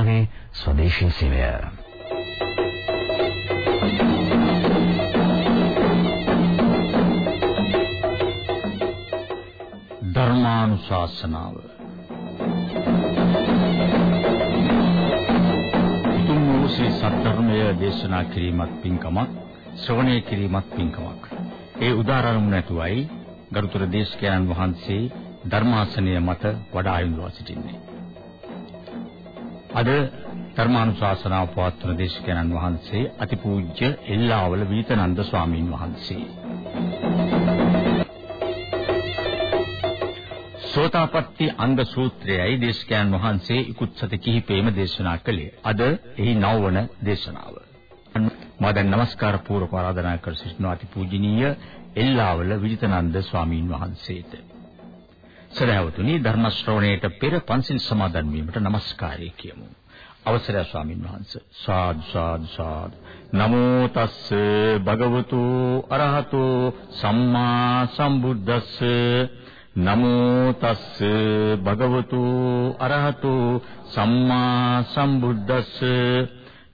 වාර්තාවේ ස්වදේශීය සේවය. ධර්මානුශාසනාව උතුම් වූ ශ්‍රී සත්‍යධර්මය දේශනා කිරීමත් පින්කමක් ශ්‍රවණය කිරීමත් පින්කමක්. ඒ උදාහරණු නැතුවයි ගරුතර දේශකයන් වහන්සේ ධර්මාසනය මත වඩා ආයුධ සිටින්නේ. අද ධර්මානුශාසනාව පවත්වන දේශකයන්න් වහන්සේ අතිපූජ්‍ය එල්ලාවල වීතනන්ද ස්වාමීන් වහන්සේ. සෝතාපට්ටි අංග සූත්‍රයයි දේශකයන් වහන්සේ ඉක්ුත් සති කිහිපෙම දේශනා කළේ. අද එහි නවවන දේශනාව. මම දැන් নমස්කාර පූර්වක ආරාධනා කර සිටිනවා අතිපූජනීය එල්ලාවල විජිතනන්ද ස්වාමීන් වහන්සේට. සදහවතුනි ධර්ම ශ්‍රවණයට පෙර පන්සිල් සමාදන් වීමට নমස්කාරය කියමු. අවසරයි ස්වාමින් වහන්සේ. සාදු සාදු සාදු. නමෝ තස්ස භගවතු අරහතු සම්මා සම්බුද්දස්ස නමෝ තස්ස භගවතු අරහතු සම්මා සම්බුද්දස්ස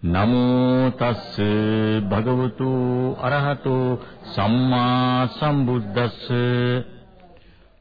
නමෝ තස්ස භගවතු අරහතු සම්මා සම්බුද්දස්ස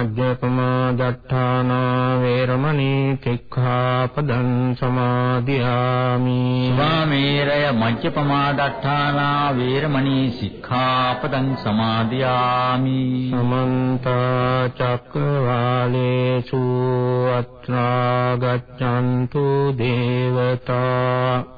මජ්ජපමා දට්ඨානා වේරමණී සික්ඛාපදං සමාදියාමි සුරාමේරය මජ්ජපමා දට්ඨානා වේරමණී සික්ඛාපදං සමාදියාමි සමන්ත චක්කවාලේසු අත්‍රා ගච්ඡන්තු දේවතා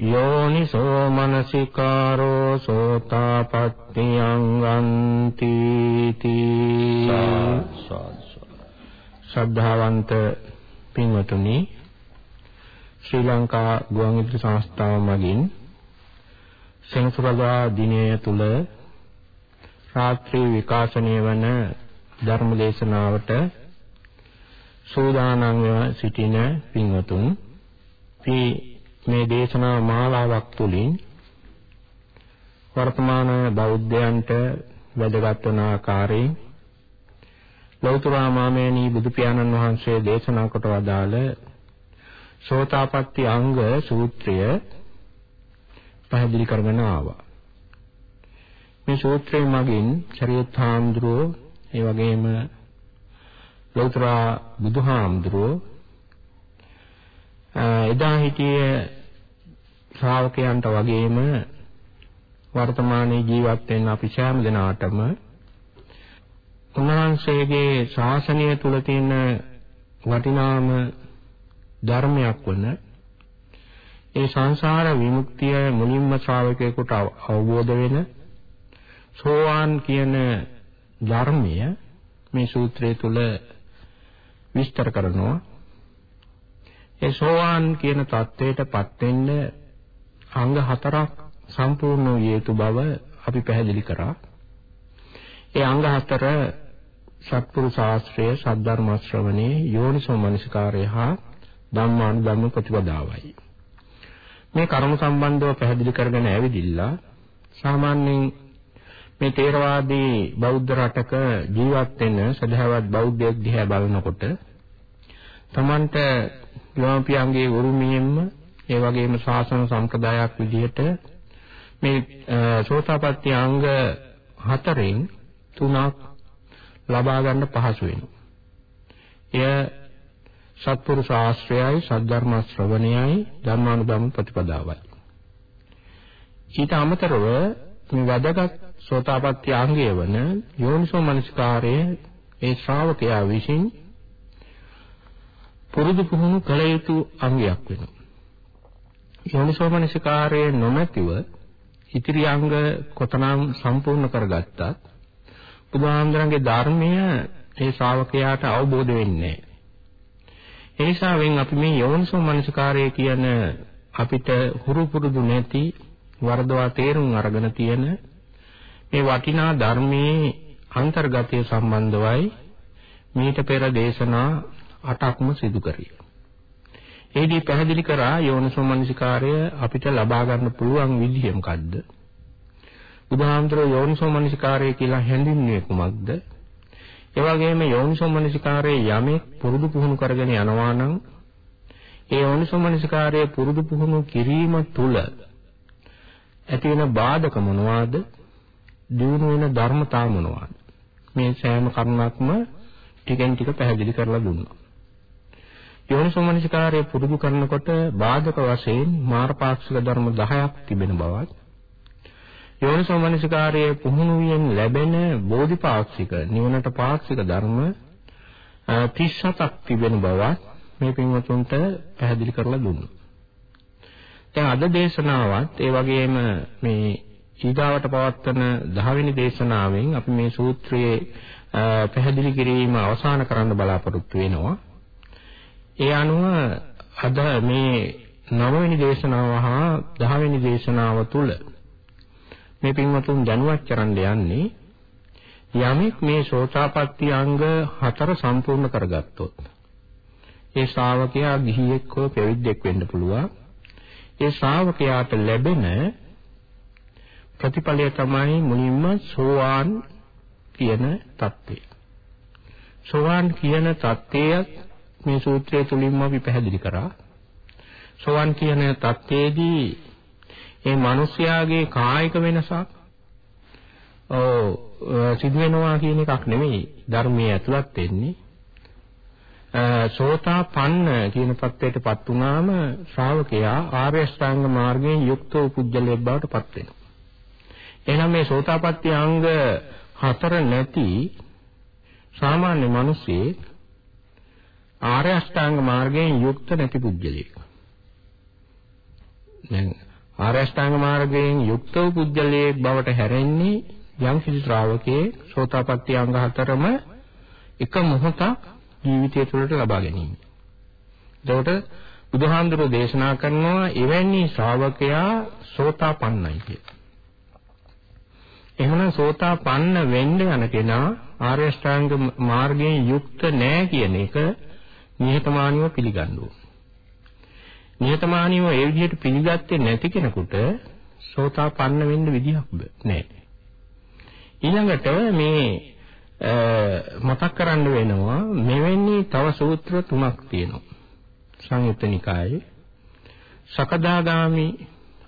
යෝනිසෝ මනසිකාරෝ සෝතාපට්ඨියං ගන්ති තී. ශ්‍රද්ධාවන්ත පින්වතුනි ශ්‍රී ලංකා ගුවන්විදුලි සංස්ථාව මගින් සෙනසුරාදා දිනය තුල රාත්‍රී විකාශනය වන ධර්ම දේශනාවට සූදානම් සිටින පින්වතුන් මේ දේශනා මාලාවක් තුලින් වර්තමාන බෞද්ධයන්ට වැදගත් වන ආකාරයෙන් ලෞතර මාමේනී බුදු පියාණන් වහන්සේ දේශනා කොට වදාළ සෝතාපට්ටි අංග සූත්‍රය පැහැදිලි කරගෙන ආවා. මේ සූත්‍රය මගින් ශරීරත් හාමුදුරුවෝ ඒ වගේම ලෞතර බුදුහාමුදුරුවෝ එදා හිටියේ ශ්‍රාවකයන්ට වගේම වර්තමානයේ ජීවත් වෙන අපි සෑම දෙනාටම උන්වහන්සේගේ ශාසනය තුල තියෙන වටිනාම ධර්මයක් වන ඒ සංසාර විමුක්තිය මුලින්ම ශ්‍රාවකයෙකුට අවබෝධ වෙන සෝවාන් කියන ධර්මය මේ සූත්‍රය තුල විස්තර කරනවා. ඒ සෝවාන් කියන தത്വයටපත් වෙන්න අංග හතරක් සම්පූර්ණ විය යුතු බව අපි පැහැදිලි කරා. ඒ අංග හතර සත්පුරුෂ ශාස්ත්‍රයේ සද්ධර්ම ශ්‍රවණේ යෝනිසෝ මනසිකාරය හා ධම්මානුධම්ම ප්‍රතිපදාවයි. මේ කර්ම සම්බන්ධව පැහැදිලි කරගෙන ඇවිදිලා සාමාන්‍යයෙන් මේ තේරවාදී බෞද්ධ රටක ජීවත් වෙන සදහවත් බෞද්ධයෙක් දිහා බලනකොට Tamanට ගෝපියන්ගේ උරුමයෙන්ම ඒ වගේම ශාසන සම්ප්‍රදායක් විදිහට මේ සෝතාපට්ටි අංග හතරෙන් තුනක් ලබා ගන්න පහසු වෙනවා. එය සත්පුරුෂ ආශ්‍රයයි සද්ධර්ම ශ්‍රවණයයි ධර්මානුධම්ම ප්‍රතිපදාවයි. ඊට අමතරව මේ වැදගත් සෝතාපට්ටි අංගය වන යෝනිසෝ මනසිකාරයේ ඒ ශ්‍රාවකයා විසින් පුරුදු පුහුණු කළ යුතු අංගයක් වෙනවා. යෝනිසෝ මනසිකාරයේ නොමැතිව ඉතිරි අංග කොතනම් සම්පූර්ණ කරගත්තත් බුදුහාමුදුරන්ගේ ධර්මය ඒ ශ්‍රාවකයාට අවබෝධ වෙන්නේ නැහැ. ඒ නිසාවෙන් අපි මේ යෝනිසෝ මනසිකාරය කියන අපිට හුරු පුරුදු නැති වරදවා තේරුම් අරගෙන තියෙන මේ වටිනා ධර්මයේ අන්තර්ගතය සම්බන්ධවයි මීට පෙර දේශනා 8ක්ම සිදු කරේ. ඒදී පැහැදිලි කරා යෝනිසෝ මනසිකාරය අපිට ලබා ගන්න පුළුවන් විදිහ මොකද්ද? බුදුහාමුදුරුවෝ යෝනිසෝ මනසිකාරය කියලා හැඳින්වුවේ කුමක්ද? ඒ වගේම යෝනිසෝ මනසිකාරයේ යමෙක් පුරුදු පුහුණු කරගෙන යනවා නම් ඒ යෝනිසෝ මනසිකාරයේ පුරුදු පුහුණු කිරීම තුළ ඇති වෙන බාධක මොනවාද? දිනු වෙන ධර්මතා මොනවාද? මේ සෑම කරුණක්ම ටිකෙන් ටික පැහැදිලි කරලා දුන්නා. යෝනිසෝමනසිකාරය පුරුදු කරනකොට බාධක වශයෙන් මාර්ගපාක්ෂික ධර්ම 10ක් තිබෙන බවත් යෝනිසෝමනසිකාරයේ පුහුණුවියෙන් ලැබෙන බෝධිපාක්ෂික නිවනට පාක්ෂික ධර්ම 37ක් තිබෙන බවත් මේ පින්වතුන්ට පැහැදිලි කරලා දුන්නා. දැන් අද දේශනාවත් ඒ වගේම මේ ඊගාවට පවත්වන 10 වෙනි දේශනාවෙන් අපි මේ සූත්‍රයේ පැහැදිලි කිරීම අවසන් කරන්න බලාපොරොත්තු වෙනවා. ඒ අනුව අද මේ නවවෙනි දේශනාව හා දහවෙනි දේශනාව තුල මේ පින්වතුන් දැනුවත් කරන්න යන්නේ යමෙක් මේ සෝතාපට්ටි අංග හතර සම්පූර්ණ කරගත්තොත් ඒ ශ්‍රාවකයා ගිහියෙක් හෝ පැවිද්දෙක් වෙන්න පුළුවන් ඒ ශ්‍රාවකයාට ලැබෙන ප්‍රතිඵලය තමයි මුලින්ම සෝවාන් කියන தත්ත්වය. සෝවාන් කියන தත්ත්වය මේ සූත්‍රය තුලින්ම අපි පැහැදිලි කරා. සෝවන් කියන தත්ත්වයේදී ඒ මිනිස්යාගේ කායික වෙනසක් ඔව් සිදු වෙනවා කියන එකක් නෙමෙයි ධර්මයේ ඇතුළත් වෙන්නේ. සෝතාපන්න කියන පත්වයටපත් වුණාම ශ්‍රාවකයා ආර්ය ශ්‍රාංග මාර්ගයෙන් යුක්ත වූ පුජ්‍යලයක් බවට පත් වෙනවා. එහෙනම් මේ සෝතාපට්ටි අංග හතර නැති සාමාන්‍ය මිනිසෙක් ආර්ය අෂ්ටාංග මාර්ගයෙන් යුක්ත නැති පුජ්‍යලයෙක්. දැන් ආර්ය අෂ්ටාංග මාර්ගයෙන් යුක්ත වූ පුජ්‍යලයෙක් බවට හැරෙන්නේ යම් කිසි ශ්‍රාවකයේ සෝතාපට්ටි අංග හතරම එක මොහොතක් ජීවිතය තුළට ලබා ගැනීම. එතකොට බුදුහාමුදුරෝ දේශනා කරනවා එවැනි ශ්‍රාවකයා සෝතාපන්නයි කියලා. එහෙනම් සෝතාපන්න වෙන්න යන කෙනා ආර්ය ශ්‍රාංග මාර්ගයෙන් යුක්ත නැහැ කියන එක නිහතමානීව පිළිගන්න ඕන. නිහතමානීව ඒ විදිහට පිළිගත්තේ නැති කෙනෙකුට සෝතාපන්න වෙන්න විදිහක් නැහැ. ඊළඟට මේ මතක් කරන්න වෙනවා මෙවැනි තව සූත්‍ර තුනක් තියෙනවා. සංයුත්ත නිකායේ සකදාගාමි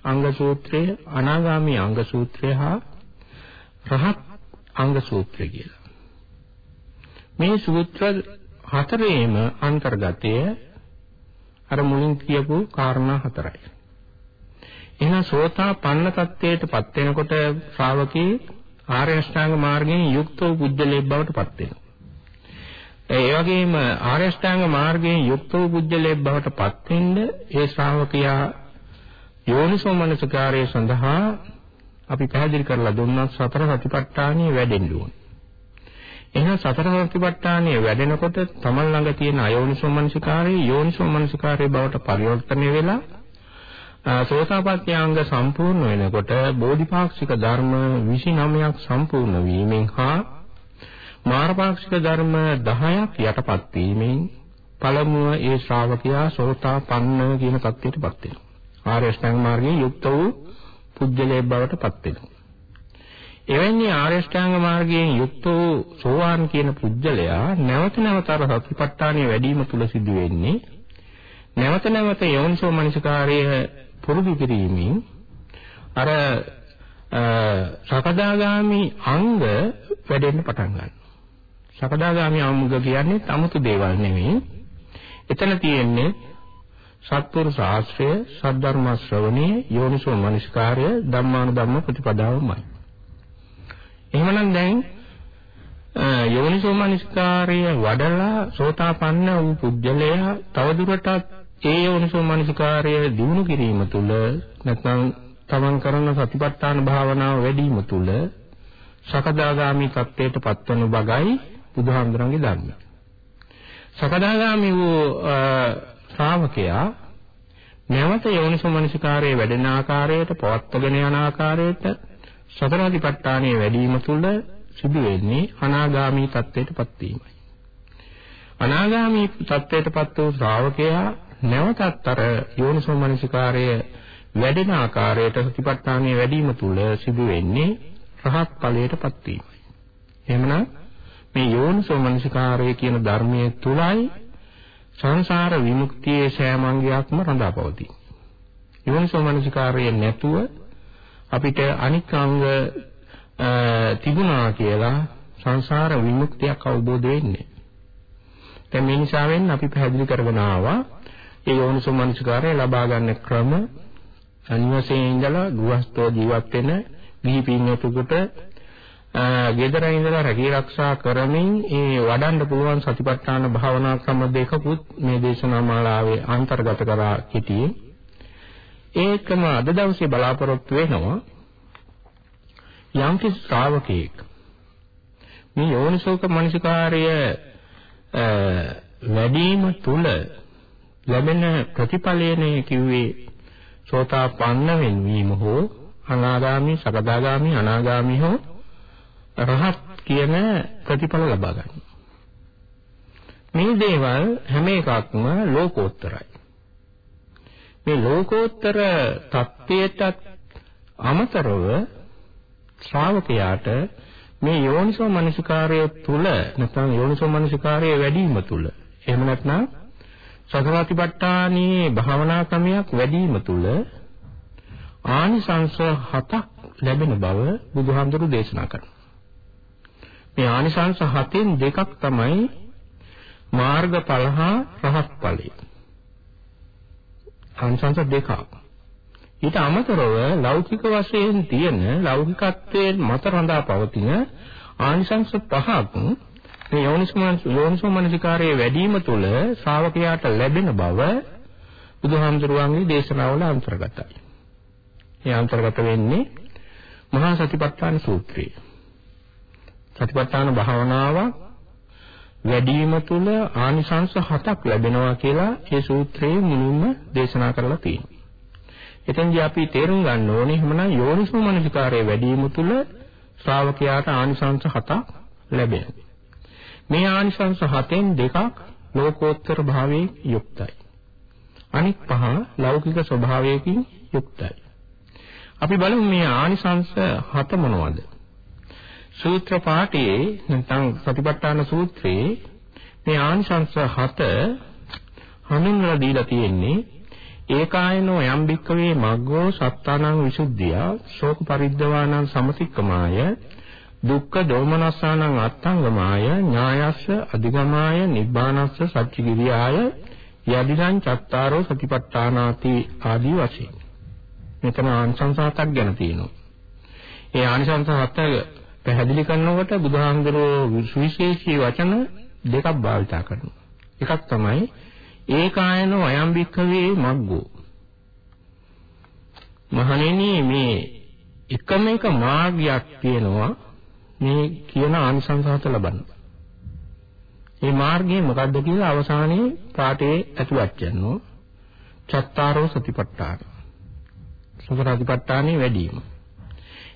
අංග සූත්‍රය, අනාගාමි අංග සූත්‍රය හා රහත් අංග සූත්‍රය කියලා. මේ සූත්‍ර හතරේම අන්තර්ගතය අර මුලින් කියපු කාරණා හතරයි. එහෙනම් සෝතාපන්න තත්ත්වයටපත් වෙනකොට ශ්‍රාවකේ ආර්ය අෂ්ටාංග මාර්ගයෙන් යුක්ත වූ පුජ්‍යලෙක් බවට පත් වෙනවා. ඒ වගේම ආර්ය අෂ්ටාංග මාර්ගයෙන් යුක්ත වූ පුජ්‍යලෙක් බවට පත් වෙන්න ඒ ශ්‍රාවකයා යෝනිසෝ මනසකාරය සඳහා අපි පැහැදිලි කරලා දුන්නා සතර සතිපට්ඨානිය වැඩෙන්න ඕනේ. එහෙනම් සතර සතිපට්ඨානිය වැඩෙනකොට තමන් ළඟ තියෙන අයෝනිසෝ මනසිකාරය යෝනිසෝ මනසිකාරය බවට පරිවර්තනය වෙලා සෝතාපට්ඨාංග සම්පූර්ණ වෙනකොට බෝධිපාක්ෂික ධර්ම 29ක් සම්පූර්ණ වීමෙන් හා මාර්ගපාක්ෂික ධර්ම 10ක් යටපත් වීමෙන් පළමුව ඒ ශ්‍රාවකයා සෝතාපන්න කියන තත්ත්වයටපත් වෙනවා. ආර්ය අෂ්ටාංග මාර්ගයේ යුක්ත වූ පුජ්‍යලේ බවට පත් වෙනවා. එවැනි ආර්ය අෂ්ටාංග මාර්ගයෙන් යුක්ත වූ සෝවාන් කියන පුජ්‍යලයා නැවත නැවත අර සතිපට්ඨානය වැඩිම තුල සිදු වෙන්නේ නැවත නැවත යෝනිසෝ මනසිකාර්යය පුරුදු කිරීමෙන් අර සකදාගාමි අංග වැඩෙන්න පටන් ගන්නවා. සකදාගාමි අංග කියන්නේ 아무තු දේවල් නෙවෙයි. එතන තියෙන්නේ සත්පුරු ශාස්ත්‍රය, සද්ධර්ම ශ්‍රවණේ, යෝනිසෝ මනස්කාරය, ධම්මානුධම්ම ප්‍රතිපදාවමයි. එහෙමනම් දැන් යෝනිසෝ මනස්කාරය වඩලා සෝතාපන්න වූ පුජ්‍යලයා තවදුරටත් ඒ යෝනිසෝ මනස්කාරය දිනු කිරීම තුළ නැත්නම් තමන් කරන සතිපට්ඨාන භාවනාව වැඩි වීම තුළ සකදාගාමි තත්ත්වයට පත්වන බගයි බුදුහාමුදුරන්ගේ ධර්මය. සකදාගාමි වූ ශ්‍රාවකයා නැවත යෝනිසෝමනසිකාරයේ වැඩෙන ආකාරයට පවත්වගෙන යන ආකාරයට සතරාදිපට්ඨානයේ වැඩිම තුල සිදු වෙන්නේ අනාගාමී තත්ත්වයටපත් වීමයි. අනාගාමී තත්ත්වයටපත් වූ ශ්‍රාවකයා නැවතත් අර යෝනිසෝමනසිකාරය වැඩෙන ආකාරයට සතිපට්ඨානයේ වැඩිම තුල සිදු වෙන්නේ රහත් ඵලයටපත් වීමයි. එහෙමනම් මේ යෝනිසෝමනසිකාරය කියන ධර්මයේ තුලයි සංසාර විමුක්තියේ සෑම අංගයක්ම රඳාපවතී. යෝනිසෝමනසිකාරය නැතුව අපිට අනික් අංග තිබුණා කියලා සංසාර විමුක්තියක් අවබෝධ වෙන්නේ. දැන් මේ නිසාවෙන් අපි පැහැදිලි කරගෙන ආවා ඒ යෝනිසෝමනසිකාරය ලබා ගන්න ක්‍රම අනිවාර්යයෙන් ඉඳලා ගෘහස්තෝ ජීවත් වෙන ගිහි පින්නතුකට ගෙදර ඉඳලා රැකී ආරක්ෂා කරමින් ඒ වඩන්න පුළුවන් සතිපට්ඨාන භාවනා ක්‍රම දෙකකුත් මේ දේශනා මාලාවේ අන්තර්ගත කරා සිටියේ. ඒකම අද දවසේ බලාපොරොත්තු වෙනවා යම්කිසි ශ්‍රාවකෙක් මේ යෝනිසෝක මනසිකාර්ය වැඩිම තුල ලැබෙන ප්‍රතිඵලයනේ කිව්වේ සෝතාපන්න වෙනවීම හෝ අනාගාමි සකදාගාමි අනාගාමි හෝ රහත් කියන ප්‍රතිඵල ලබා ගන්න. මේ දේවල් හැම එකක්ම ලෝකෝත්තරයි. මේ ලෝකෝත්තර தත්ත්වයට අමතරව ශ්‍රාවකයාට මේ යෝනිසෝ මනසිකාරය තුල නැත්නම් යෝනිසෝ මනසිකාරය වැඩිම තුල එහෙම නැත්නම් සතරාතිපට්ඨානී භාවනා ක්‍රමයක් වැඩිම තුල ආනිසංස හතක් ලැබෙන බව බුදුහාමුදුරු දේශනා කරනවා. මේ ආනිසංස හතෙන් දෙකක් තමයි මාර්ගඵල හා රහත් ඵලය. ආනිසංස දෙකක්. ඊට අමතරව ලෞකික වශයෙන් තියෙන ලෞකිකත්වයේ මත රඳා පවතින ආනිසංස පහක් මේ යෝනිසෝ මනසිකාරයේ වැඩිම තුල ශ්‍රාවකයාට ලැබෙන බව බුදුහාමුදුරුවන්ගේ දේශනාවල අන්තර්ගතයි. ඒ අන්තර්ගත වෙන්නේ මහා සතිපට්ඨාන සූත්‍රයේ. සතිපට්ඨාන භාවනාව වැඩිම තුල ආනිසංස හතක් ලැබෙනවා කියලා ඒ සූත්‍රයේ මුලින්ම දේශනා කරලා තියෙනවා. එතෙන්දී අපි තේරුම් ගන්න ඕනේ එහෙමනම් යෝනිසෝ මනසිකාරයේ වැඩිම තුල ශ්‍රාවකයාට ආනිසංස හතක් ලැබෙනවා. මේ ආනිසංස හතෙන් දෙකක් ලෝකෝත්තර භාවයෙන් යුක්තයි. අනිත් පහ ලෞකික ස්වභාවයකින් යුක්තයි. අපි බලමු මේ ආනිසංස හත මොනවද? සූත්‍ර පාඨයේ නැත්නම් සතිපට්ඨාන සූත්‍රයේ මේ ආනිසංස හත හඳුන්වලා දීලා තියෙන්නේ ඒකායනෝ යම් භික්කවේ මග්ගෝ සත්තානං විසුද්ධිය ශෝක පරිද්දවානං සමතික්කමාය දුක්ඛ දෝමනස්සානං අත්තංගමාය ඥායස්ස අධිගමාය නිබ්බානස්ස සච්චිගිරියාය යදිදං චත්තාරෝ සතිපට්ඨානාති ආදී වශයෙන්. මෙතන ආනිසංස හතක් ගැන තියෙනවා. ඒ ආනිසංස හත පැහැදිලි කරනකොට බුදුහාමුදුරුවෝ විශේෂී වචන දෙකක් භාවිත කරනවා එකක් තමයි ඒකායනෝ අයම් භික්ඛවේ මග්ගෝ මහණෙනි මේ එකම එක මාර්ගයක් තියෙනවා මේ කියන ආනිසංසහත ලබන්න. මේ මාර්ගය මොකද්ද කියලා අවසානයේ පාඩේ ඇතුළත් යනවා. චත්තාරෝ සතිපට්ඨාන. සතර සතිපට්ඨානේ වැඩිම.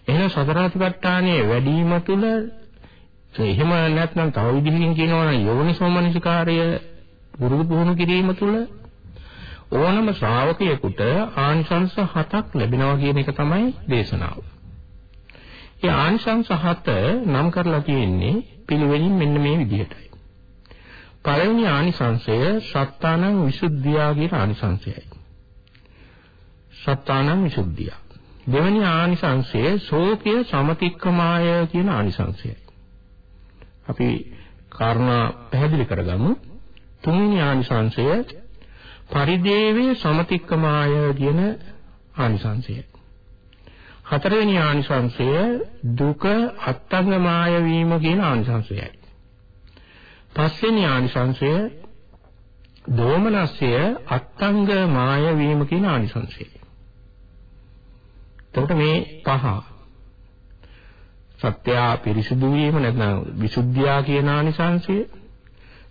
එහෙනම් සතර සතිපට්ඨානේ වැඩිම තුල එහෙම නැත්නම් තව විදිහකින් කියනවා නම් යෝනිසෝමනසිකාර්ය පුරුදු පුහුණු කිරීම තුළ ඕනම ශ්‍රාවකයෙකුට ආනිසංස හතක් ලැබෙනවා කියන එක තමයි දේශනාව. ඒ ආනිසංස හත නම් කරලා තියෙන්නේ පිළිවෙලින් මෙන්න මේ විදිහටයි. පළවෙනි ආනිසංසය සත්තානං විසුද්ධියා කියන ආනිසංසයයි. සත්තානං විසුද්ධිය. දෙවෙනි ආනිසංසය සෝකය සමතික්කමාය කියන ආනිසංසයයි. අපි කාරණා පැහැදිලි කරගමු. තුන්වෙනි ආනිසංශය පරිදේවේ සමතික්කමාය කියන ආනිසංශය. හතරවෙනි ආනිසංශය දුක අත්ංගමාය වීම කියන ආනිසංශයයි. පස්වෙනි ආනිසංශය දෝමනස්ය අත්ංග මාය වීම කියන ආනිසංශයයි. එතකොට මේ පහ සත්‍ය පිරිසුදු වීම නැත්නම් විසුද්ධියා කියන ආනිසංශය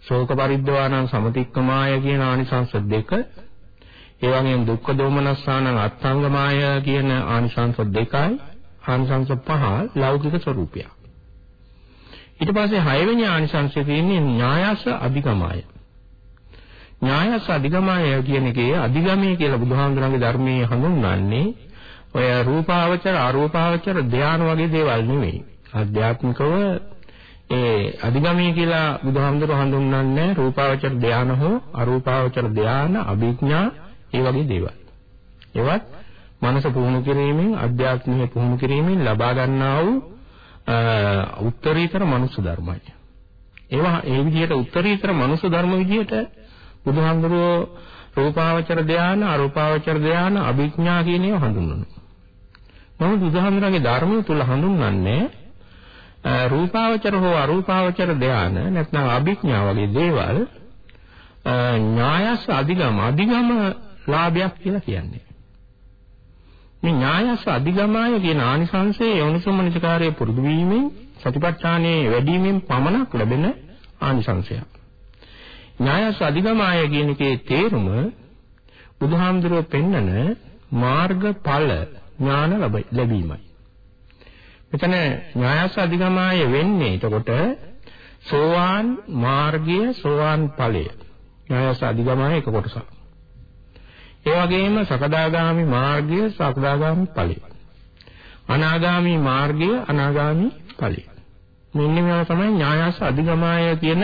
ශෝක පරිද්දවානං සමතික්කමාය කියන ආනිසංස දෙක ඒ වගේම දුක්ඛ දෝමනස්සානං අත්ංගමාය කියන ආනිසංස දෙකයි ආනිසංස පහ ලෞකික ස්වરૂපය. ඊට පස්සේ හයවෙනි ආනිසංසය තියෙන්නේ ඥායස අධිගමාය. ඥායස අධිගමාය කියන එකේ අධිගමයේ කියලා බුදුහාමුදුරන්ගේ ධර්මයේ හඳුන්වන්නේ ඔය රූපාවචර අරූපාවචර ධානය වගේ දේවල් නෙවෙයි. ආධ්‍යාත්මිකව ඒ අධිගමී කියලා බුදුහාමුදුරුවෝ හඳුන්වන්නේ රූපාවචර ධාන හෝ අරූපාවචර ධාන අභිඥා ඒ වගේ දේවල්. ඒවත් මනස පුහුණු කිරීමෙන් අධ්‍යාත්මීය පුහුණු කිරීමෙන් ලබා ගන්නා වූ උත්තරීතර මනුෂ්‍ය ධර්මයි. ඒවා ඒ විදිහට උත්තරීතර මනුෂ්‍ය ධර්ම විදිහට බුදුහාමුදුරුවෝ රූපාවචර ධාන අරූපාවචර ධාන අභිඥා කියන ඒවා හඳුන්වනවා. නමුත් බුදුහාමුදුරන්ගේ ධර්මය තුල හඳුන්වන්නේ රූපාවචර හෝ අරූපාවචර ධාන නැත්නම් අභිඥා වගේ දේවල් ඥායස් අධිගම අධිගම ලාභයක් කියලා කියන්නේ. මේ ඥායස් අධිගමය කියන ආනිසංසයේ යෝනිසෝමනිකාරයේ පුරුදු වීමෙන් සතිපට්ඨානයේ වැඩිවීමෙන් පමණක් ලැබෙන ආනිසංසයක්. ඥායස් අධිගමය කියන එකේ තේරුම බුදුහාමුදුරුවෝ පෙන්නන මාර්ගඵල ඥාන ලැබීමයි. මෙතන ඥායස අධිගමාය වෙන්නේ එතකොට සෝවාන් මාර්ගය සෝවාන් ඵලය. ඥායස අධිගමාය එක කොටසක්. ඒ වගේම සකදාගාමි මාර්ගය සකදාගාමි ඵලය. අනාගාමි මාර්ගය අනාගාමි ඵලය. මෙන්න මේවා තමයි ඥායස අධිගමාය කියන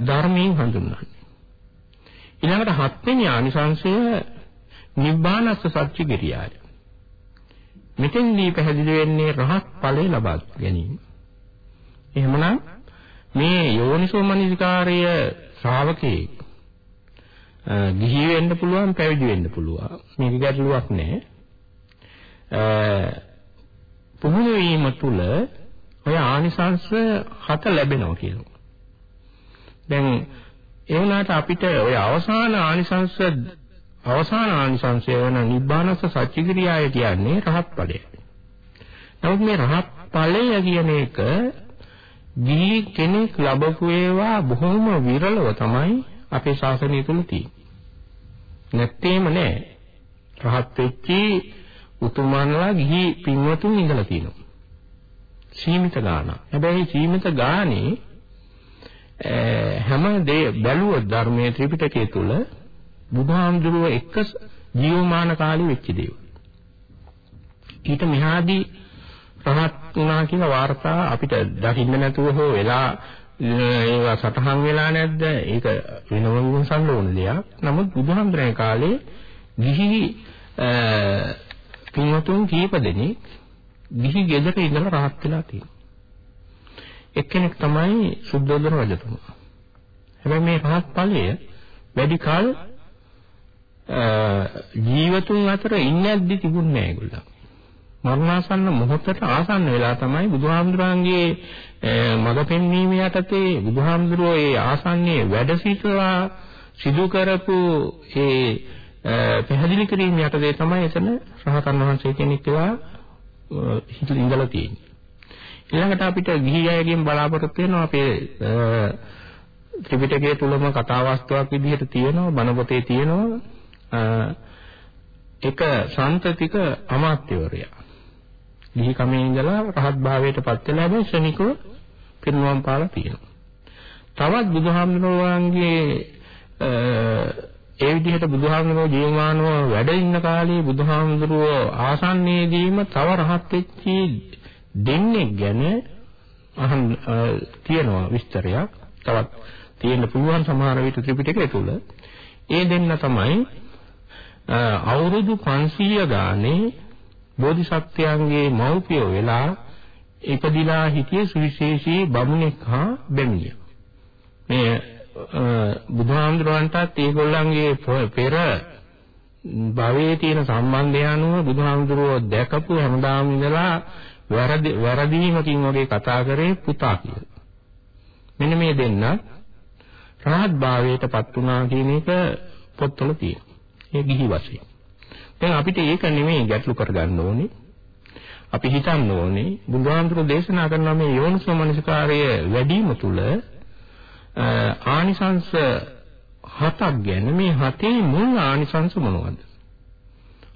ධර්මයෙන් හඳුන්වන්නේ. ඊළඟට හත්වෙනි ආනිසංශය නිබ්බානස්ස සත්‍ය කිරියාය. මෙතෙන්දී පැහැදිලි වෙන්නේ රහත් ඵලය ලබා ගැනීම. එහෙමනම් මේ යෝනිසෝ මනසිකාර්ය ශ්‍රාවකේ ගිහි වෙන්න පුළුවන් පැවිදි වෙන්න පුළුවන්. මේක ගැටලුවක් නෑ. පුහුණු වීම තුළ ඔය ආනිසංශ හත ලැබෙනවා කියනවා. දැන් ඒ වුණාට අපිට ඔය අවසාන ආනිසංශ අවසාන ආනිසංසය වන නිබ්බානස්ස සච්චිකිරියාය කියන්නේ රහත් ඵලය. නමුත් මේ රහත් ඵලය කියන එක දී කෙනෙක් ලැබපු ඒවා බොහොම විරලව තමයි අපේ ශාසනය තුල තියෙන්නේ. නැත්තේම නෑ. රහත් වෙච්චි උතුමන්ලා ගිහි පින්වතුන් ඉඳලා තියෙනවා. සීමිත ගාන. හැබැයි සීමිත ගානේ හැම දේ බැලුවොත් ධර්මයේ ත්‍රිපිටකය තුල බුදුහාමුදුරුව එක්ක ජීවමාන කාලේ වෙච්ච දේවල්. ඊට මෙහාදී රහත් වුණා කියලා වාර්තා අපිට දකින්න නැතුව හෝ වෙලා ඒවා සටහන් වෙලා නැද්ද? ඒක වෙනම විමසන්න ඕන දෙයක්. නමුත් බුදුහාමුදුරනේ කාලේ ගිහි පින්වතුන් කීප දෙනෙක් ගිහි ගෙදර ඉඳලා රහත් වෙලා තියෙනවා. එක්කෙනෙක් තමයි සුද්ධෝදන රජතුමා. හැබැයි මේ රහත් ඵලය වැඩි කල ජීවතුන් අතර ඉන්නේ නැද්දි තිබුණේ නැහැ ඒගොල්ලෝ. මරණාසන්න මොහොතට ආසන්න වෙලා තමයි බුදුහාමුදුරන්ගේ මඟ පෙන්වීම යටතේ බුදුහාමුදුරෝ ඒ ආසන්නයේ වැඩ සිටලා සිදු කරපු ඒ පැහැදිලි කිරීම යටතේ තමයි එතන රහතන් වහන්සේ කෙනෙක් කියලා හිතලා ඉඳලා තියෙන්නේ. ඊළඟට අපිට ගිහි අයගෙන් බලාපොරොත්තු වෙනවා අපේ ත්‍රිපිටකයේ තුලම කතා වස්තුවක් විදිහට තියෙනවා බණ පොතේ තියෙනවා එක සම්තතික අමාත්‍යවරයා. ගිහි කමේ ඉඳලා රහත් භාවයට පත් වෙලා හැබැයි ශ්‍රණිකව පිරිනුවම් පාලා තියෙනවා. තවත් බුදුහාමුදුරුවන්ගේ ඒ විදිහට බුදුහාමුදුරුවෝ ජීවමානව වැඩ ඉන්න කාලේ බුදුහාමුදුරුවෝ ආසන්නයේදීම තව රහත් වෙච්චි දෙන්නේ ගැන අහන් තියෙනවා විස්තරයක්. තවත් තියෙන්න පුළුවන් සමහර විට ත්‍රිපිටකය තුල. ඒ දෙන්න තමයි අවුරුදු 500 ගානේ බෝධිසත්වයන්ගේ මව්පියෝ වෙලා ඉපදිලා හිටිය සුවිශේෂී බමුණෙක් හා බැමිණිය. මේ බුදුහාමුදුරන්ටත් ඒගොල්ලන්ගේ පෙර භවයේ තියෙන සම්බන්ධය අනුව බුදුහාමුදුරුවෝ දැකපු හැමදාම ඉඳලා වැරදි වැරදීමකින් වගේ කතා කරේ පුතා කියලා. මෙන්න මේ දෙන්න රහත් භාවයටපත් වුණා කියන එක පොත්වල තියෙනවා. ඒ ගිහි වශයෙන්. දැන් අපිට ඒක නෙමෙයි ගැටලු කරගන්න ඕනේ. අපි හිතන්න ඕනේ බුදුහාමුදුරුවෝ දේශනා කරන මේ යෝනිසෝ මනසිකාරය වැඩිම තුල ආනිසංශ හතක් ගැන මේ හතේ මුල් ආනිසංශ මොනවද?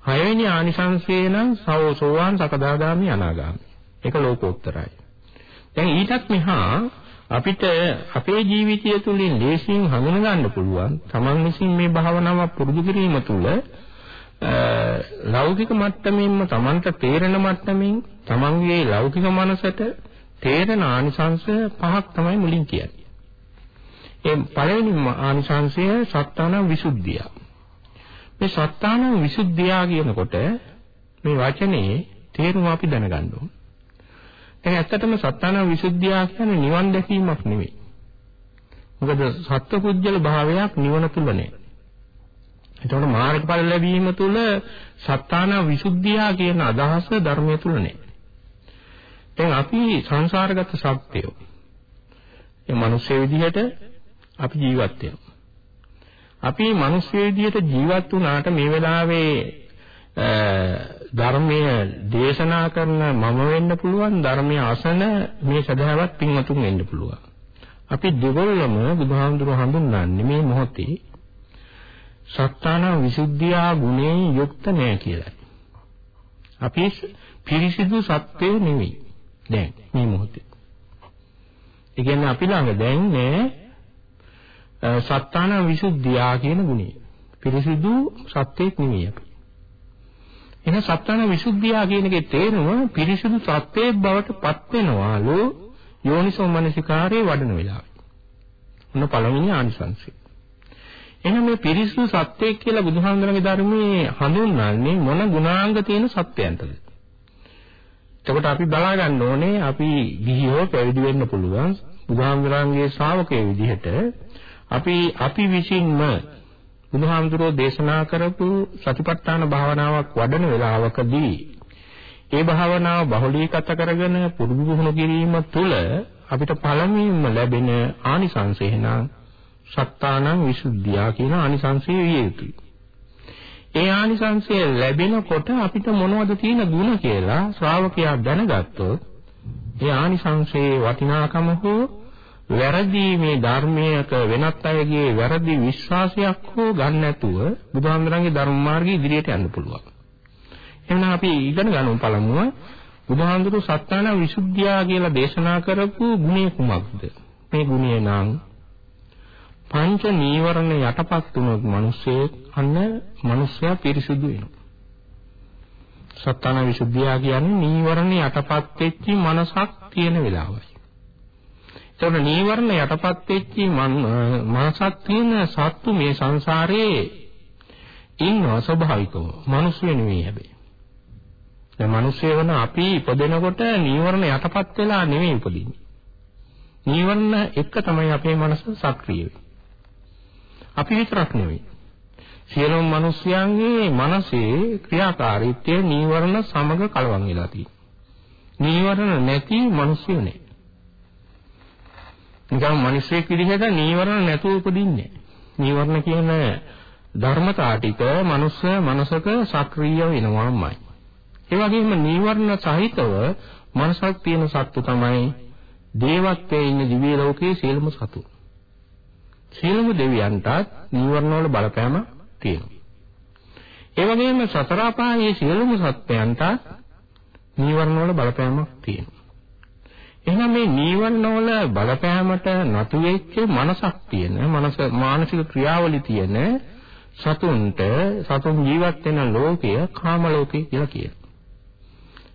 හයවෙනි ආනිසංශය නම් සෝවාන් සකදාගාමි අනාගාමි. ඒක ලෝකෝත්තරයි. දැන් ඊටත් මෙහා අපිට අපේ ජීවිතය තුළින් ලේසියෙන් හඳුනා ගන්න පුළුවන් තමන් විසින් මේ භාවනාව පුරුදු කිරීම තුළ ලෞකික මට්ටමින්ම තමන්ට තේරෙන මට්ටමින් තමන්ගේ ලෞකික මනසට තේරෙන ආනිසංශ පහක් තමයි මුලින් කියන්නේ. ඒ පළවෙනි ආනිසංශය සත්තාන විසුද්ධිය. මේ සත්තාන විසුද්ධිය කියනකොට මේ වචනේ තේරුම අපි දැනගන්න ඕන. ඒ ඇත්තටම සත්තාන විසුද්ධිය කියන්නේ නිවන් දැකීමක් නෙවෙයි. මොකද සත්පුජ්‍යල භාවයක් නිවන තුල නෑ. එතකොට මාර්ගඵල ලැබීම තුල සත්තාන විසුද්ධිය කියන අදහස ධර්මයේ තුල නෑ. දැන් අපි සංසාරගත සත්‍යය. මේ මිනිස්සු විදිහට අපි ජීවත් වෙනවා. අපි මිනිස් විදියට ජීවත් වුණාට මේ වෙලාවේ ධර්මයේ දේශනා කරන මම වෙන්න පුළුවන් ධර්මයේ අසන මේ සදාවත් පින්වතුන් වෙන්න පුළුවන්. අපි දෙගොල්ලම බුදුහාමුදුරුවෝ හඳුන්වන්නේ මේ මොහොතේ සත්තාන විසුද්ධියා ගුණයෙන් යුක්ත නැහැ කියලා. අපි පිරිසිදු සත්‍යය නෙවෙයි. දැන් මේ මොහොතේ. ඒ කියන්නේ අපි ළඟ දැන් නෑ සත්තාන විසුද්ධියා කියන ගුණය. පිරිසිදු සත්‍යයක් නෙවෙයි අපි. එහෙනම් සත්තාන විසුද්ධියා කියන එකේ තේරුම පිරිසිදු සත්‍යයක් බවට පත් වෙනවාලු යෝනිසෝ මනසිකාරයේ වඩන වෙලාවේ. මොන පළවෙනි ආනිසංසය. එහෙනම් මේ පිරිසිදු සත්‍යයක් කියලා බුදුහාමුදුරන්ගේ ධර්මයේ හඳුන්වන්නේ මොන ගුණාංග තියෙන සත්‍යයන්ටද? එතකොට අපි බලා ගන්න ඕනේ අපි ගිහියෝ පැවිදි වෙන්න පුළුවන් බුදුහාමුදුරන්ගේ ශ්‍රාවකයෝ විදිහට අපි අපි විසින්ම බුදුහාමුදුරෝ දේශනා කරපු සතිපට්ඨාන භාවනාවක් වඩන වෙලාවකදී ඒ භාවනාව බහුලීගත කරගෙන පුරුදු පුහුණු කිරීම තුළ අපිට පළමුවෙන්ම ලැබෙන ආනිසංසය නම් සත්තානං විසුද්ධිය කියන ආනිසංසය විය යුතුයි. ඒ ආනිසංසය ලැබෙනකොට අපිට මොනවද තියෙන ಗುಣ කියලා ශ්‍රාවකයා දැනගත්තොත් ඒ ආනිසංසයේ වටිනාකම හෝ වැරදි මේ ධර්මයක වෙනත් අයගේ වැරදි විශ්වාසයක් හෝ ගන්න නැතුව බුදුහාමුදුරන්ගේ ධර්ම මාර්ගයේ ඉදිරියට යන්න පුළුවන්. එහෙනම් අපි ඉගෙන ගන්න පළමුව බුදුහාමුදුරු සත්‍යාන විසුද්ධිය කියලා දේශනා කරපු ගුණය කුමක්ද? මේ ගුණය නම් පංච නීවරණ යටපත් වුණොත් මිනිස්සේ අන්න මිනිස්සයා පිරිසුදු වෙනවා. සත්‍තන විසුද්ධිය කියන්නේ නීවරණ යටපත් වෙච්ච මනසක් තියෙන වෙලාවයි. ඒතකොට නීවරණ යටපත් වෙච්ච මනසක් තියෙන සත්තු මේ සංසාරේ ඉන්නවා ස්වභාවිකව. මිනිස්සු නෙවෙයි හැබැයි. දැන් මිනිස්සු වෙන අපි ඉපදෙනකොට නීවරණ යටපත් වෙලා නෙවෙයි උපදින්නේ. නීවරණ එක තමයි අපේ මනස සක්‍රිය වෙන්නේ. අපි විතරක් නෙවෙයි. සියලුම මිනිස්යන්ගේ මනසේ ක්‍රියාකාරීත්වය නීවරණ සමග කලවම් වෙලා තියෙනවා. නීවරණ නැති මිනිස්සු නෑ. නිකම් මිනිස්සෙක් විදිහට නීවරණ නැතුව උපදින්නේ. නීවරණ කියන ධර්මතා ටික මනුස්ස මනසක සක්‍රිය වෙනවාමයි. ඒ වගේම නීවරණ සහිතව මනසක් තියෙන සත්තු තමයි දේවත්වයේ ඉන්න දිව්‍ය ලෝකයේ සියලුම සතු. සියලුම දෙවියන්ටත් නීවරණ වල බලපෑම තියෙනවා. ඒ වගේම සතර අපායේ සියලුම සත්වයන්ට නීවරණ වල බලපෑමක් තියෙනවා. එහෙනම් මේ නීවරණ වල බලපෑමට නතු වෙච්ච මනසක් තියෙන, මනස මානසික ක්‍රියාවලිය තියෙන සතුන්ට සතුන් ජීවත් වෙන ලෝකය කාම ලෝකය කියලා කියනවා.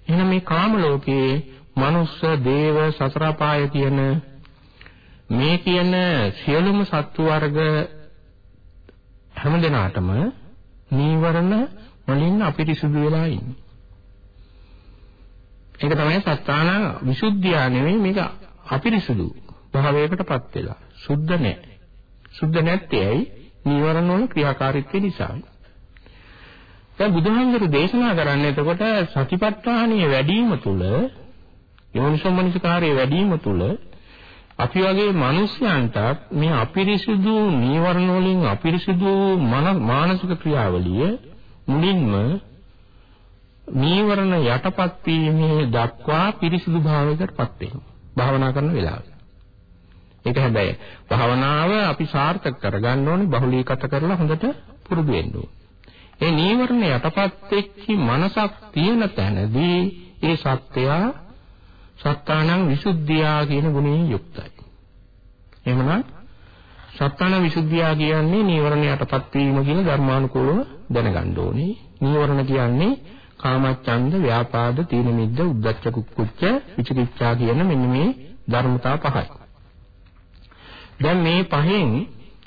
එහෙනම් මේ කාම ලෝකයේ මනුස්ස, දේව, සතර අපාය කියන මේ කියන සියලුම සත්තු වර්ග හැම දිනාටම නීවරණ වලින් අපිරිසුදු වෙලා ඉන්නේ. ඒක තමයි සත්‍යාන විසුද්ධිය නෙවෙයි මේක අපිරිසුදු භාවයකටපත් වෙලා. සුද්ධ නැහැ. සුද්ධ නැත්තේ ඇයි? නීවරණ වල ක්‍රියාකාරීත්වය නිසායි. දැන් බුදුහාමුදුරු දේශනා කරන්නේ එතකොට සතිපට්ඨානිය වැඩි වීම තුළ යෝනිසෝමනසිකාරයේ වැඩි වීම තුළ අපි වගේ මිනිස්යන්ටත් මේ අපිරිසුදු නීවරණ වලින් අපිරිසුදු මානසික ක්‍රියාවලිය මුලින්ම නීවරණ යටපත් වීමේ දක්වා පිරිසුදු භාවයකටපත් වෙනවා. භාවනා කරන වෙලාවේ. ඒක හැබැයි භාවනාව අපි සාර්ථක කරගන්න ඕනේ බහුලීගත කරලා හොඳට පුරුදු වෙන්න ඕනේ. ඒ නීවරණ යටපත් වෙච්ච මනසක් තියෙන තැනදී ඒ සත්‍යය සත්තානං විසුද්ධියා කියන ගුණයෙන් යුක්තයි. එහෙමනම් සත්තාන විසුද්ධියා කියන්නේ නීවරණ යටපත් වීම කියන ධර්මානුකූලව දැනගන්න ඕනේ. නීවරණ කියන්නේ කාමච්ඡන්ද, ව්‍යාපාද, තීන මිද්ද, උද්ධච්ච කුක්කුච්ච, විචිකිච්ඡා කියන මෙන්න මේ ධර්මතා පහයි. දැන් මේ පහෙන්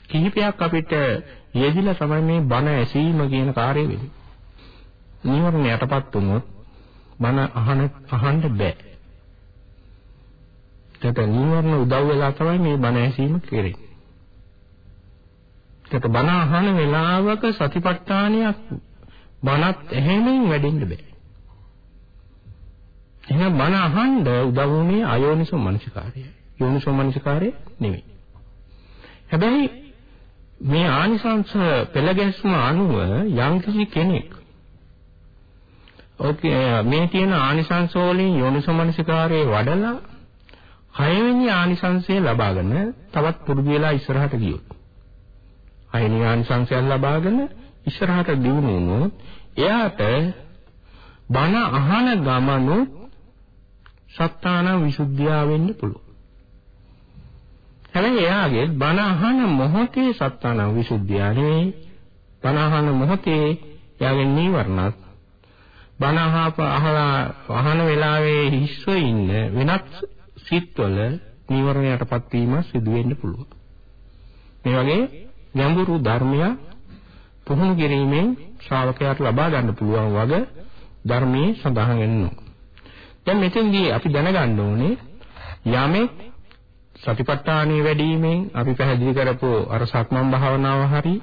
කිහිපයක් අපිට යෙදිලා තමයි මේ බණ ඇසීම කියන කාර්යය වෙන්නේ. නීවරණ යටපත් වුණොත් බණ අහන්න අහන්න බෑ. ඒකට නීවරණ උදව් වෙලා තමයි මේ බණ ඇසීම කෙරෙන්නේ. ඒකට බණ අහන වෙලාවක සතිපට්ඨානයක් බණත් එහෙමෙන් වැඩෙන්න බෑ. එහෙනම් බණ අහන්න උදව් වුණේ අයෝනිසෝ මනසිකාරයයි. යෝනිසෝ මනසිකාරය නෙමෙයි. හැබැයි මේ ආනිසංස පෙළ ගැස්ම අනුව යම්කිසි කෙනෙක් ඕකේ මේ තියෙන ආනිසංස වලින් යෝනිසෝ මනසිකාරයේ වඩලා හයවෙනි ආනිසංසය ලබාගෙන තවත් පුරුදු වෙලා ඉස්සරහට ගියොත් හයවෙනි ආනිසංසය ලබාගෙන ඉස්සරහට දියුණු වුණොත් එයාට බණ අහන ගමනු සත්තාන විසුද්ධිය වෙන්න පුළුවන්. හැබැයි එයාගේ බණ අහන මොහොතේ සත්තාන විසුද්ධිය නෙවෙයි බණ අහන මොහොතේ එයාගේ නීවරණත් බණ අහලා අහන වෙලාවේ හිස්ව ඉන්න වෙනත් සිත්වල නීවරණයටපත් වීම සිදු වෙන්න පුළුවන්. මේ වගේ ගැඹුරු ධර්මයක් පුහුණු කිරීමෙන් ශ්‍රාවකයාට ලබා ගන්න පුළුවන් වග ධර්මයේ සඳහන් වෙනවා. දැන් මෙතෙන්දී අපි දැනගන්න ඕනේ යමෙක් සතිපට්ඨානිය වැඩිවීමෙන් අපි පැහැදිලි කරපු අර සක්මන් භාවනාව හරි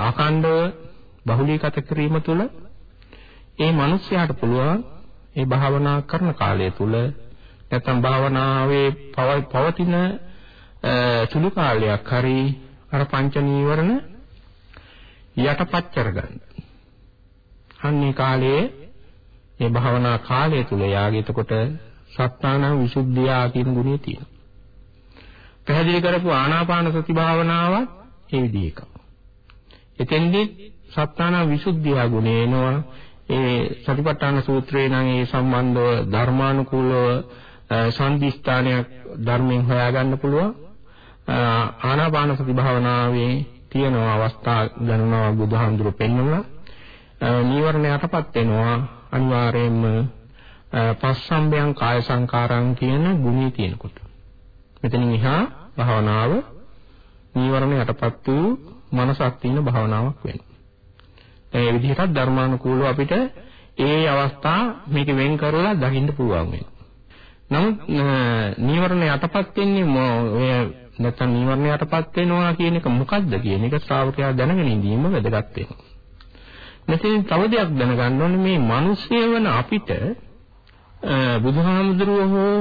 අඛණ්ඩව බහුලීගත කිරීම තුළ ඒ මිනිස්යාට පුළුවන් ඒ භාවනා කරන කාලය තුල නැත්නම් භාවනාවේ පවතින සුළු කාලයක් හරි අර පංච නීවරණ යටපත් කරගන්න. අන්නේ කාලයේ මේ භාවනා කාලය තුල යාගේ එතකොට සත්‍යාන විසුද්ධිය කියන ගුණය තියෙනවා. පැහැදිලි කරපු ආනාපාන සති භාවනාවත් ඒ විදිහ එකක්. එතෙන්දී සත්‍යාන විසුද්ධිය ගුණය එනවා. ඒ සතිපට්ඨාන සූත්‍රේ නම් ඒ සම්බන්ධව ධර්මානුකූලව සම්දිස්ථානයක් ධර්මයෙන් හොයාගන්න පුළුවන්. ආනාපාන සති භාවනාවේ තියෙන අවස්ථා ගණනාව බුදුහාමුදුරු පෙන්වලා නීවරණ යටපත් වෙනවා අනිවාර්යයෙන්ම පස්සම්බයං කාය සංකාරං කියන ගුණය තියෙනකොට. මෙතනින් එහා භාවනාව නීවරණ යටපත් වූ මනසක් තියෙන භාවනාවක් වෙනවා. ඒ විදිහට ධර්මානුකූලව අපිට ඒ අවස්ථා මේක වෙන් කරලා දකින්න පුළුවන් වෙනවා. නමුත් නීවරණ යටපත් වෙන්නේ ඔය නැත්නම් නීවරණ යටපත් වෙනවා කියන එක මොකද්ද කියන එක ශ්‍රාවකයා දැනගෙන ඉඳීම වැදගත් වෙනවා. මෙතෙන් තව දෙයක් දැනගන්න ඕනේ මේ මිනිස්සය වෙන අපිට බුදුහාමුදුරුවෝ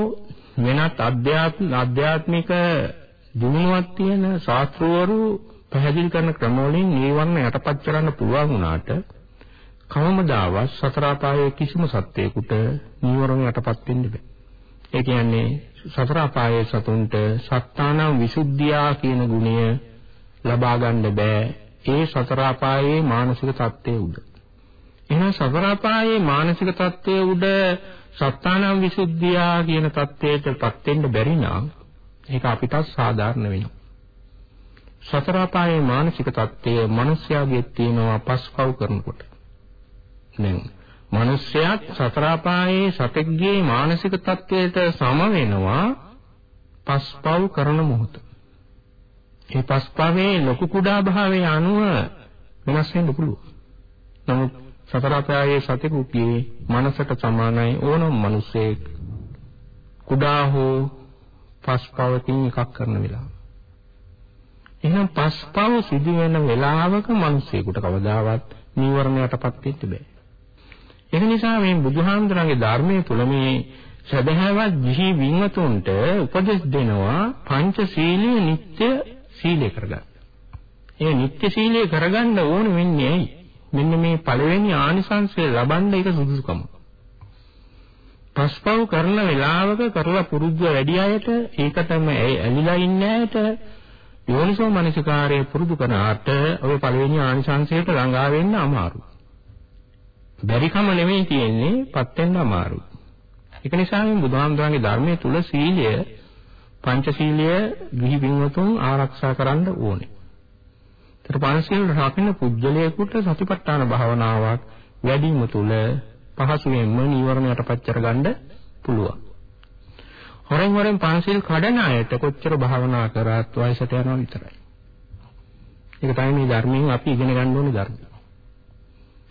වෙනත් අධ්‍යාත්ම අධ්‍යාත්මික දිනුවක් තියෙන ශාස්ත්‍රවරු පැහැදිලි කරන ක්‍රමවලින් නීවරණ යටපත් කරන්න පුළුවන් වුණාට කවමදාවත් සතර අපායේ කිසිම සත්‍යයකට නීවරණ යටපත් වෙන්න බෑ. ඒ කියන්නේ සතර අපායේ සතුන්ට සත්තානම් විසුද්ධියා කියන ගුණය ලබා ගන්න බෑ. ඒ සතර අපායේ මානසික தත්ත්වයේ උඩ. එහෙනම් සතර අපායේ මානසික தත්ත්වයේ උඩ සත්තානම් විසුද්ධියා කියන தත්ත්වයටපත් වෙන්න බැරි නම් ඒක අපිට සාධාරණ වෙනවා. සතර අපායේ මානසික தත්ත්වය මිනිස්යාගේ තියෙනවා පස්පව් කරනකොට. නේද? මිනිස්යාත් සතර අපායේ සතෙක්ගේ මානසික තත්වයට සම වෙනවා පස්පව් කරන මොහොත. ඒ පස්පවේ ලොකු කුඩා භාවයේ අනුව වෙනස් වෙන්න පුළුවන්. නමුත් සතර අපායේ සතෙකුගේ මනසට සමානයි ඕනම මිනිසෙක් කුඩා හෝ පස්පවකින් එකක් කරන වෙලාව. එහෙනම් පස්පව සිදු වෙන වෙලාවක මිනිසෙකුට කවදාවත් නීවරණයටපත් වෙන්න බෑ. ඒක නිසා මේ බුදුහාමුදුරන්ගේ ධර්මයේ තුල මේ සදහවත් ගිහි වින්වතුන්ට උපදෙස් දෙනවා පංචශීලයේ නිත්‍ය සීලය කරගන්න. ඒ නිත්‍ය සීලය කරගන්න ඕන වෙන්නේ ඇයි? මෙන්න මේ පළවෙනි ආනිසංසය ලබන්න ඒක සුදුසුකම. පස්පව් කරන වෙලාවක කරලා පුරුද්ද වැඩි අයට ඒකටම ඇලිලා ඉන්න අයට යෝනිසෝ මනසිකාරය පුරුදු කරනාට ඔය පළවෙනි ආනිසංසයට ළඟා වෙන්න අමාරුයි. බැරිකම නෙමෙයි තියෙන්නේ පත් වෙන්න අමාරුයි. ඒක නිසා මේ බුදුහාමුදුරන්ගේ ධර්මයේ තුල සීලය පංචශීලය ගිහි පින්වතුන් ආරක්ෂා කරන්න ඕනේ. ඒතර පංචශීල රකින්න පුජ්‍යලයකට සතිපට්ඨාන භාවනාවක් වැඩිම තුල පහසුවෙන්ම නීවරණයටපත් කරගන්න පුළුවන්. හොරෙන් හොරෙන් පංචශීල කඩන අයට කොච්චර භාවනා කරත් වයසට යනවා විතරයි. ඒක තමයි මේ ධර්මයෙන් අපි ඉගෙන ගන්න ඕනේ ධර්මය.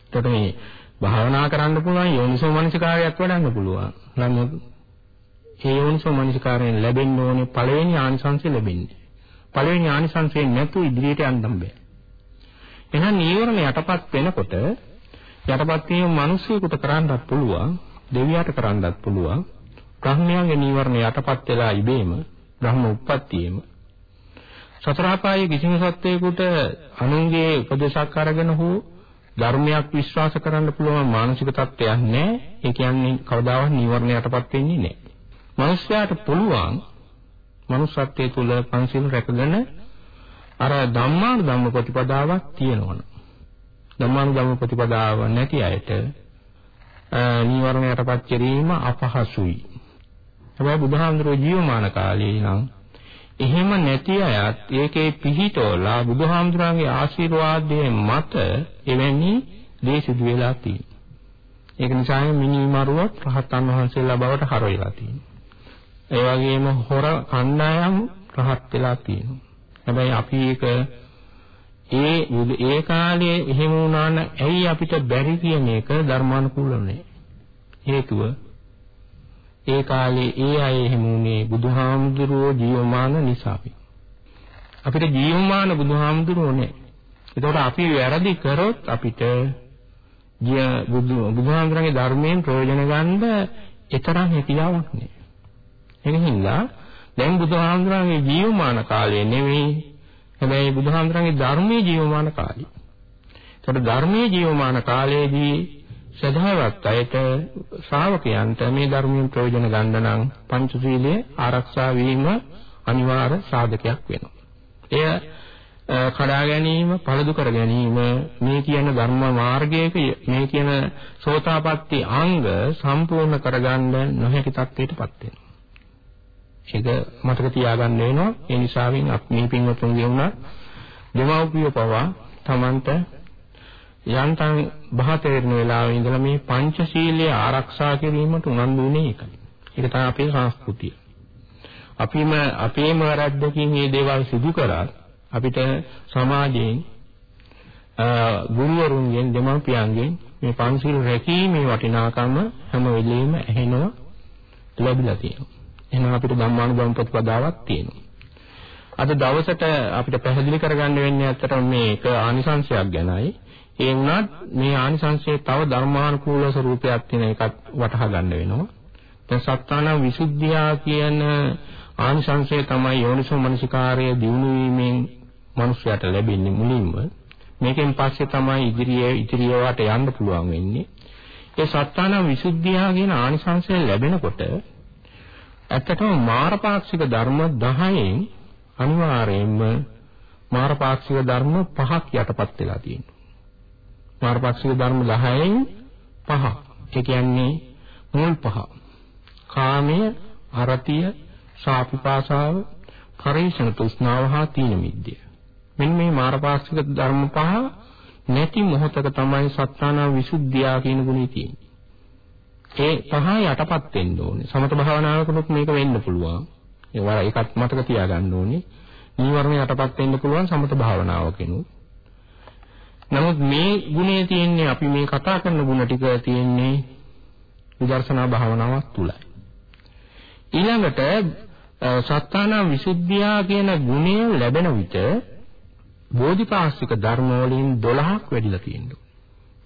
එතකොට මේ භාවනා කරන්න පුළුවන් යෝනිසෝ මනසිකාරයක් වඩන්න පුළුවන්. නමුත් ඒ යෝනිසෝ මනසිකාරයෙන් ලැබෙන්න ඕනේ පළවෙනි ආනිසංසය ලැබෙන්නේ. පළවෙනි ආනිසංසයෙන් නැතු ඉදිරියට යන්න බෑ. එහෙනම් නීවරණ යටපත් වෙනකොට යටපත් වීම මිනිසියෙකුට කරන්නත් පුළුවන්, දෙවියට කරන්නත් පුළුවන්. බ්‍රහ්මයාගේ නීවරණ යටපත් වෙලා ඉබේම බ්‍රහ්ම උප්පත්තියෙම සතර අපායේ කිසිම සත්වයකට අනුන්ගේ උපදේශක් අරගෙන හෝ ධර්මයක් විශ්වාස කරන්න පුළුවන් මානසික තත්ත්වයක් නැහැ. ඒ කියන්නේ කවදාවත් නීවරණ යටපත් වෙන්නේ නැහැ. මනුෂ්‍යයාට පුළුවන් මනුෂ්‍යත්වයේ තුල පංචශීල රැකගෙන අර ධම්මාන ධම්ම ප්‍රතිපදාවක් තියෙනවනේ. ධම්මාන ධම්ම ප්‍රතිපදාව නැති අයට නීවරණ යටපත් කිරීම අපහසුයි. හැබැයි බුදුහාමුදුරුවෝ ජීවමාන කාලේ නම් එහෙම නැති අයත් ඒකේ පිහිටෝලා බුදුහාමුදුරන්ගේ ආශිර්වාදයේ මත එවැනි දේ සිදු වෙලා තියෙනවා. ඒක නිසා මිනිමරුවත් රහතන් වහන්සේලා බවට හර වෙලා තියෙනවා. ඒ වගේම හොර කණ්ඩායම් රහත් වෙලා තියෙනවා. හැබැයි අපි ඒක ඒ ඒ කාලේ එහෙම වුණා නම් ඇයි අපිට බැරි කියන එක ධර්මානුකූල නැහැ. හේතුව ඒ කාලේ ඒ අය එහෙම උනේ බුදුහාමුදුරුවෝ ජීවමාන නිසායි. අපිට ජීවමාන බුදුහාමුදුරුවෝ නෑ. ඒතකොට අපි වැරදි කරොත් අපිට බුදු බුදුහාමුදුරන්ගේ ධර්මයෙන් ප්‍රයෝජන ගන්න තරම් හැකියාවක් නෑ. ඒක හින්දා දැන් බුදුහාමුදුරන්ගේ ජීවමාන කාලය නෙවෙයි හැබැයි බුදුහාමුදුරන්ගේ ධර්මයේ ජීවමාන කාලය. ඒතකොට ධර්මයේ ජීවමාන කාලයේදී සදාවත් අයට ශ්‍රාවකයන්ට මේ ධර්මයෙන් ප්‍රයෝජන ගන්න නම් පංචශීලයේ ආරක්ෂා වීම අනිවාර්ය සාධකයක් වෙනවා. එය කඩා ගැනීම, පළදු කර ගැනීම මේ කියන ධර්ම මාර්ගයක මේ කියන සෝතාපට්ටි අංග සම්පූර්ණ කරගන්න නොහැකි තත්ත්වයටපත් වෙනවා. ඒක මතක තියාගන්න වෙනවා. ඒ නිසාවෙන් අපි මේ පින්වතුන්ගේ වුණා දෙමව්පිය පවා Tamanට යන්තම් බහතේරන වෙලාවේ ඉඳලා මේ පංචශීලය ආරක්ෂා කිරීමට උනන්දු වෙන්නේ ඒකයි. ඒක තමයි අපේ සංස්කෘතිය. අපිම අපේම වැරද්දකින් මේ දේවල් සිදු කරා අපිට සමාජයෙන් ගුරුවරුන්ගෙන් දෙමාපියන්ගෙන් මේ පංචශීල රැකීමේ වටිනාකම හැම වෙලෙම ඇහෙනවා ලැබිලා තියෙනවා. එහෙනම් අපිට ධම්මානුගම ප්‍රතිපදාවක් තියෙනවා. අද දවසට අපිට පැහැදිලි කරගන්න වෙන්නේ ඇත්තටම මේක ආනිසංශයක් ගැනයි. ඒ වුණත් මේ ආනිසංශයේ තව ධර්මානුකූල ස්වરૂපයක් තියෙන එකක් වටහා ගන්න වෙනවා. දැන් සත්තාන විසුද්ධියා කියන ආනිසංශය තමයි යෝනිසෝ මනසිකාර්ය දිනු වීමෙන් මනුස්සයාට ලැබෙන්නේ මුලින්ම. මේකෙන් පස්සේ තමයි ඉදිරියේ ඉදිරියට යන්න පුළුවන් වෙන්නේ. ඒ සත්තාන විසුද්ධියා කියන ආනිසංශය ලැබෙනකොට ඇත්තටම මාරපාක්ෂික ධර්ම 10න් අනිවාර්යයෙන්ම මාරපාක්ෂික ධර්ම පහක් යටපත් වෙලා තියෙනවා. මාරපාක්ෂික ධර්ම 10න් පහ. ඒ කියන්නේ මුල් පහ. කාමය, අරතිය, සාපිපාසාව, පරිශන තෘෂ්ණාව හා තීන මිද්දය. මෙන්න මේ මාරපාක්ෂික ධර්ම පහ නැති මොහොතක තමයි සත්‍යානා විසුද්ධිය කියන ගුණය තියෙන්නේ. ඒ පහ යටපත් වෙන්න ඕනේ. සමත භාවනාවකනොත් මේක වෙන්න පුළුවන්. ඒ වර එකත් මතක තියාගන්න ඕනේ. නීවරණ යටපත් වෙන්න පුළුවන් සමත භාවනාවකිනුත්. නමුත් මේ ගුණය තියෙන්නේ අපි මේ කතා කරන ගුණ ටික තියෙන්නේ විදර්ශනා භාවනාවක් තුලයි. ඊළඟට සත්තාන විසුද්ධියා කියන ගුණය ලැබෙන විට බෝධිපාක්ෂික ධර්ම වලින් 12ක් වැඩිලා තියෙනවා.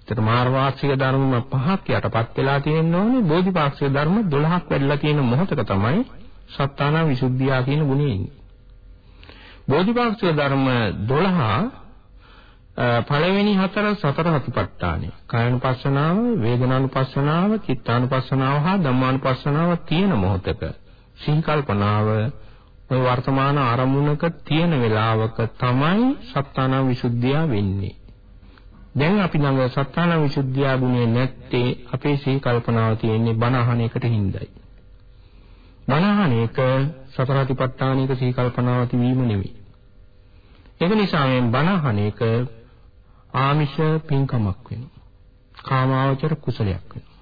ඒතර මාර්වාක්ෂික ධර්ම පහක් යටපත් වෙලා තියෙන්න ඕනේ බෝධිපාක්ෂික ධර්ම 12ක් වැඩිලා තියෙන මොහොතක තමයි සත්තාන විසුද්ධියා කියන ගුණය ඉන්නේ. බෝධිපාක්ෂික ධර්ම 12 පළවෙනි හතර සතර හතිපට්ඨානෙ. කායනුපස්සනාව, වේදනානුපස්සනාව, චිත්තානුපස්සනාව හා ධම්මානුපස්සනාව තියෙන මොහොතක සිහි කල්පනාව ඔය වර්තමාන ආරමුණක තියෙන වෙලාවක තමයි සත්තාන විසුද්ධිය වෙන්නේ. දැන් අපි ළඟ සත්තාන විසුද්ධිය ගුණය නැත්තේ අපේ සිහි කල්පනාව තියෙන්නේ බණ අහන එකට හිඳයි. බණ අහන එක සතර හතිපට්ඨානික සිහි කල්පනාව තිබීම නෙවෙයි. ඒක නිසා මේ බණ අහන එක ආමිෂ පින්කමක් වෙනවා. කාමාවචර කුසලයක් වෙනවා.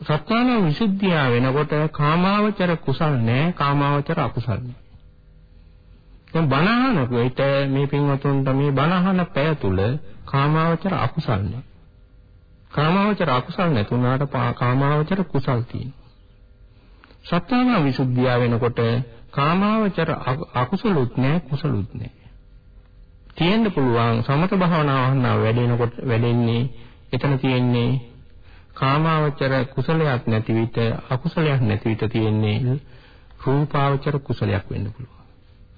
සත්‍යාන විසුද්ධිය වෙනකොට කාමාවචර කුසල් නැහැ, කාමාවචර අකුසල් නැහැ. දැන් බණහන කොයිට මේ පින්වතුන්ට මේ බණහන පැය තුල කාමාවචර අකුසල් නැහැ. කාමාවචර අකුසල් නැතුණාට කාමාවචර කුසල් තියෙනවා. සත්‍යාන විසුද්ධිය වෙනකොට කාමාවචර අකුසලුත් නැහැ, කුසලුත් නැහැ. තියෙන්න පුළුවන් සමත භාවනාව වැඩෙනකොට වැඩෙන්නේ එතන තියෙන්නේ කාමාවචර කුසලයක් නැති විට අකුසලයක් නැති විට තියෙන්නේ රූපාවචර කුසලයක් වෙන්න පුළුවන්.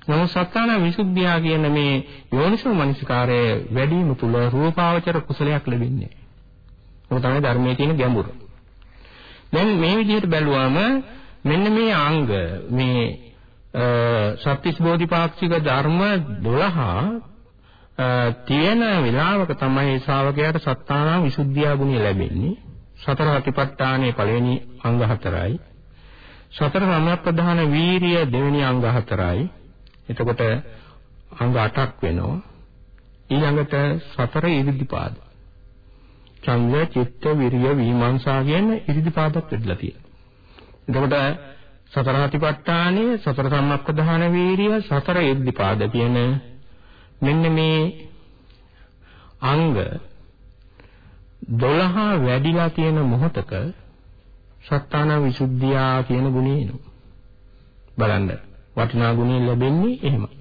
නමුත් සත්‍යාන විසුද්ධිය කියන මේ යෝනිසෝ මනසිකාරයේ වැඩිම තුල රූපාවචර කුසලයක් ලැබෙන්නේ. ඒක තමයි ධර්මයේ තියෙන ගැඹුර. දැන් මේ විදිහට බැලුවම මෙන්න මේ අංග මේ සත්‍තිස් බෝධිපාක්ෂික ධර්ම 12 තියෙන වෙලාවක තමයි ඒ ශ්‍රාවකයාට සත්තානා විසුද්ධිය ගුණය ලැබෙන්නේ. සතර අතිපට්ඨානයේ පළවෙනි අංග හතරයි. සතර සම්‍යක්ප්‍රධාන වීරිය දෙවෙනි අංග හතරයි. එතකොට අංග 8ක් වෙනවා. ඊළඟට සතර ඉරිදිපාද. ඡන්ද, චිත්ත, විරිය, විමර්ශා කියන ඉරිදිපාදත් වෙදලා තියෙනවා. එතකොට සතර අතිපට්ඨානයේ සතර සම්‍යක්ප්‍රධාන වීරිය, සතර ඉරිදිපාද කියන මෙන්න මේ අංග 12 වැඩිලා තියෙන මොහොතක සත්තාන විසුද්ධියා කියන ගුණය එනවා. බලන්න වටිනා ගුණය ලැබෙන්නේ එහෙමයි.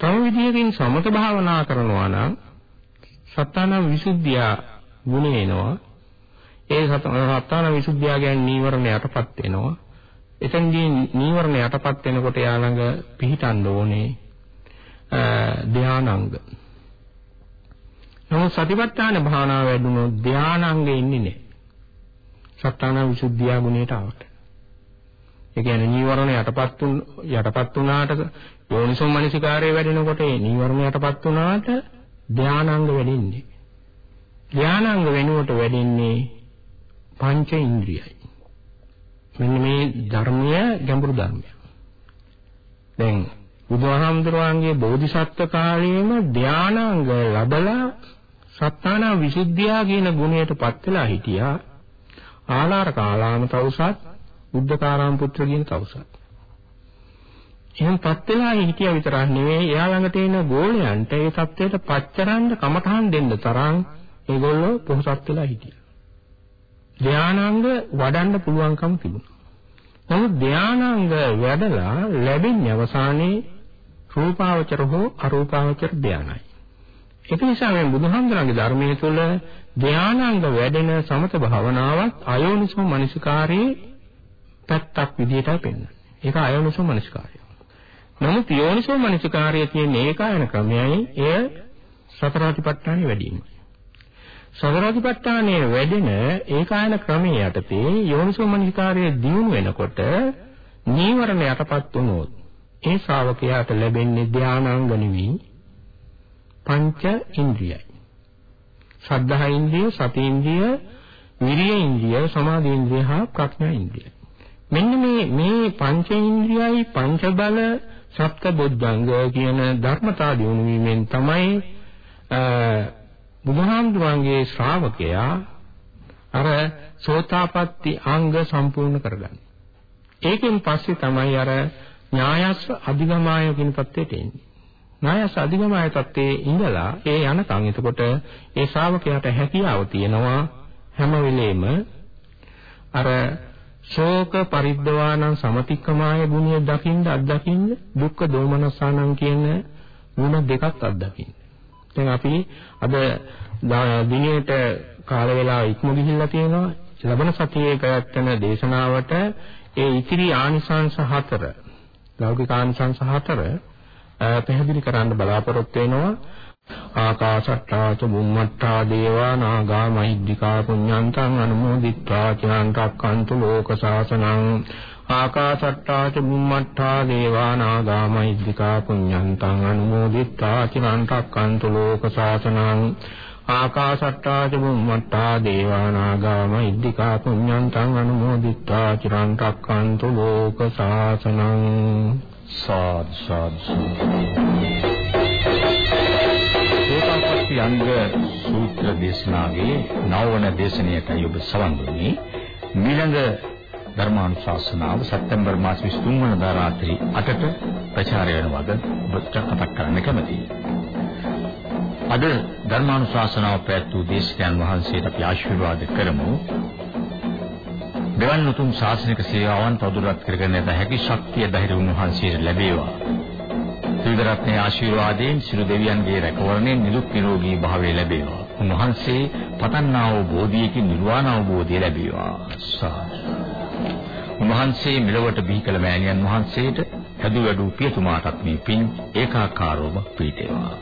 තව විදිහකින් සමත භාවනා කරනවා නම් සත්තාන විසුද්ධියා ගුණය එනවා. ඒ සත්තාන විසුද්ධියා කියන්නේ නීවරණ යටපත් වෙනවා. එතෙන්දී නීවරණ යටපත් වෙනකොට යා ළඟ පිහිටන්න ඕනේ ධානාංග. නමුත් සතිපට්ඨාන භාවනාව වැඩුණොත් ධානාංගෙ ඉන්නේ නැහැ. සත්‍යාන විසුද්ධිය ගුණයට ආවට. ඒ කියන්නේ නීවරණ යටපත් වුන් යටපත් වුණාට යෝනිසෝ මනසිකාරයේ වැඩෙනකොට ඒ නීවරණ යටපත් වුණාට ධානාංග වැඩෙන්නේ. ධානාංග වෙනුවට වැඩෙන්නේ පංච ඉන්ද්‍රියයි. මෙන්න මේ ධර්මය ගැඹුරු ධර්මයක්. දැන් බුදුහාමුදුරුවන්ගේ බෝධිසත්ව කාලයේම ධානාංග ලැබලා සත්තාන විසුද්ධියා කියන ගුණයටපත් වෙලා හිටියා. ආලාර කාලාම තවුසත් බුද්ධකාරාම පුත්‍ර කියන තවුසත්. එහෙන්පත් වෙලා හිටියා විතරක් නෙවෙයි එයා ළඟට එන ගෝලයන්ට ඒ தත්වයට පච්චරන්න කමඨහන් දෙන්න තරම් ඒගොල්ලෝ පොහසත් වෙලා හිටියා. ධානාංග වඩන්න පුළුවන්කම තිබුණා. නමුත් ධානාංග වැඩලා ලැබෙන්නේ අවසානයේ රූපාවචර හෝ අරූපාවචර ධානයි. ඒක නිසා මේ බුදුහන්සේගේ ධර්මයේ තුල ධානාංග වැඩෙන සමත භාවනාවත් අයෝනිසෝ මනසිකාරයේ පැත්තක් විදිහටයි පෙන්වන්නේ. ඒක අයෝනිසෝ මනසිකාරය. නමුත් යෝනිසෝ මනසිකාරයේ තියෙන ඒකායන ක්‍රමයයි එය සතරාතිපට්ඨානෙ වැඩිමයි. සතරාතිපට්ඨානයේ වැඩෙන ඒකායන ක්‍රමයේ යටතේ යෝනිසෝ මනසිකාරයේ දියුණු වෙනකොට නීවරණ යටපත් වුණොත් ඒ ශ්‍රාවකයාට ලැබෙන්නේ ධානාංග නෙවෙයි පංච ඉන්ද්‍රියයි. ශ්‍රද්ධා ඉන්ද්‍රිය, සති ඉන්ද්‍රිය, විරිය ඉන්ද්‍රිය, සමාධි ඉන්ද්‍රිය හා ප්‍රඥා ඉන්ද්‍රිය. මෙන්න මේ මේ පංච ඉන්ද්‍රියයි පංච බල සත්‍ය බොද්ධංග කියන ධර්මතා දිනු වීමෙන් තමයි බුදුහාමුදුරන්ගේ ශ්‍රාවකයා අර සෝතාපට්ටි අංග සම්පූර්ණ කරගන්නේ. ඒකෙන් පස්සේ තමයි අර ඥායස්ස අධිගමාය කියන තත්ත්වයට එන්නේ. ඥායස්ස අධිගමාය තත්ත්වයේ ඉඳලා ඒ යනකම් එතකොට ඒ ශ්‍රාවකයාට හැකියාව තියෙනවා හැම වෙලෙම අර ශෝක පරිද්දවානං සමතික්කමාය ගුණය දකින්න අත්දකින්න දුක්ඛ දෝමනසානං කියන ගුණ දෙකක් අත්දකින්න. දැන් අපි අද දිනේට කාල වේලාව ඉක්ම ගිහිල්ලා තියෙනවා. ලබන සතියේ පැවැත්වෙන දේශනාවට ඒ ඉතිරි ආනිසංස හතර ලෞකික ආනිසංස හතර පැහැදිලි කරන්න බලාපොරොත්තු වෙනවා. ආකාශට්ටා චුම්මට්ටා දේවා නාග මහිද්దికා පුඤ්ඤන්තං අනුමෝදිත්වා චිරන්තරක්කන්තු ලෝක සාසනං ආකාශට්ටා ච බුම්මට්ටා දේවා නාගා මෛත්‍තිකා පුඤ්ඤන්තං අනුමෝදිත්වා චිරන් රැක්කන්තු ලෝක සාසනං ආකාශට්ටා ච බුම්මට්ටා දේවා නාගා මෛත්‍තිකා පුඤ්ඤන්තං අනුමෝදිත්වා චිරන් රැක්කන්තු ලෝක සාසනං සාද් සාද් සෝතපට්ටි අංග සූත්‍ර දේශනාවේ නවවන දේශනයටයි ඔබ සවන් දුන්නේ. ඊළඟ ධර්මානුශාසනාව සැප්තැම්බර් මාස 23 වෙනිදා රාත්‍රී 8ට ප්‍රචාරය වෙන වග ඔබට මතක් කරන්න කැමතියි. අද ධර්මානුශාසනාව පැවැත්වූ දේශකයන් වහන්සේට අපි ආශිර්වාද කරමු. දෙවන් උතුම් ශාසනික සේවාවන් තවදුරටත් කරගෙන යන හැකි ශක්තිය ධෛර්ය උන්වහන්සේට ලැබේවා. ත්‍රිවිධ රත්නයේ ආශිර්වාදයෙන් සිළු දෙවියන්ගේ රැකවරණයෙන් නිදුක් නිරෝගී භාවය ලැබේවා. උන්වහන්සේ පතන්නා වූ බෝධියකින් නිර්වාණ අවබෝධය ලැබේවා. සාදු. උන්වහන්සේ මෙලොවට බිහි කළ මෑණියන් වහන්සේට හැදු වැඩු පියතුමාටත් මේ පින් ඒකාකාරවම පිහිටේවා.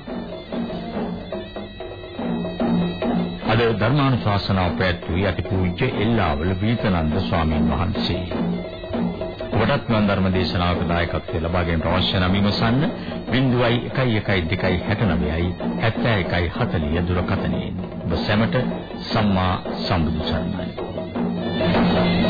අද ධර්මානුශාසනාව පැවැත්වුවේ අතිපූජ්‍ය එල්ලාවල වීතනන්ද ස්වාමීන් වහන්සේ. කොටත් වන් ධර්ම දේශනාවක දායකත්වය ලබා ගැනීමට අවශ්‍ය නම් විමසන්න 011269යි 7140 දුරකථනයෙන්. ඔබ සැමට සම්මා සම්බුදු සරණයි. Thank you.